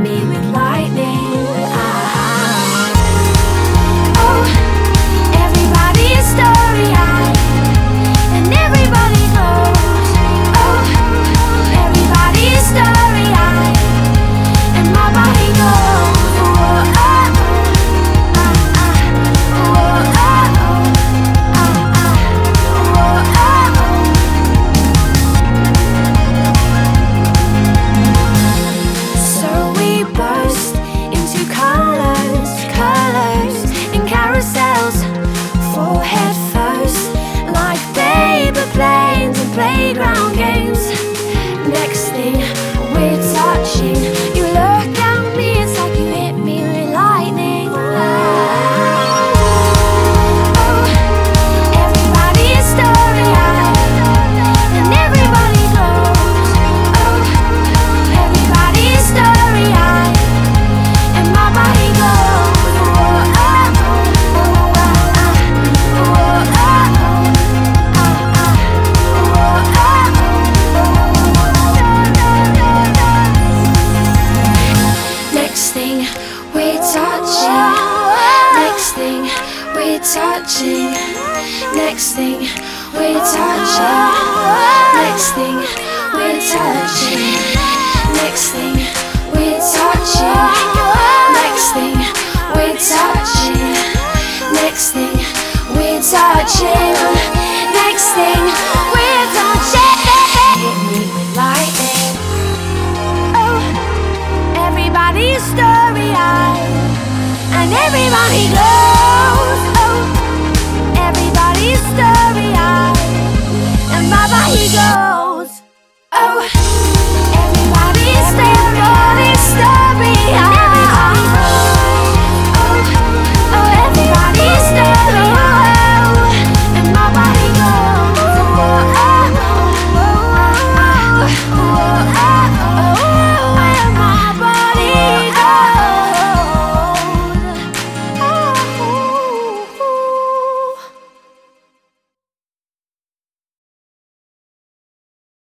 me touching. Next thing, we're touching. Next thing, we're touching. Next thing, we're touching. Next thing, we're touching. Next thing, we're touching. Next thing, we're touching. Oh, everybody's story eyed and everybody glows.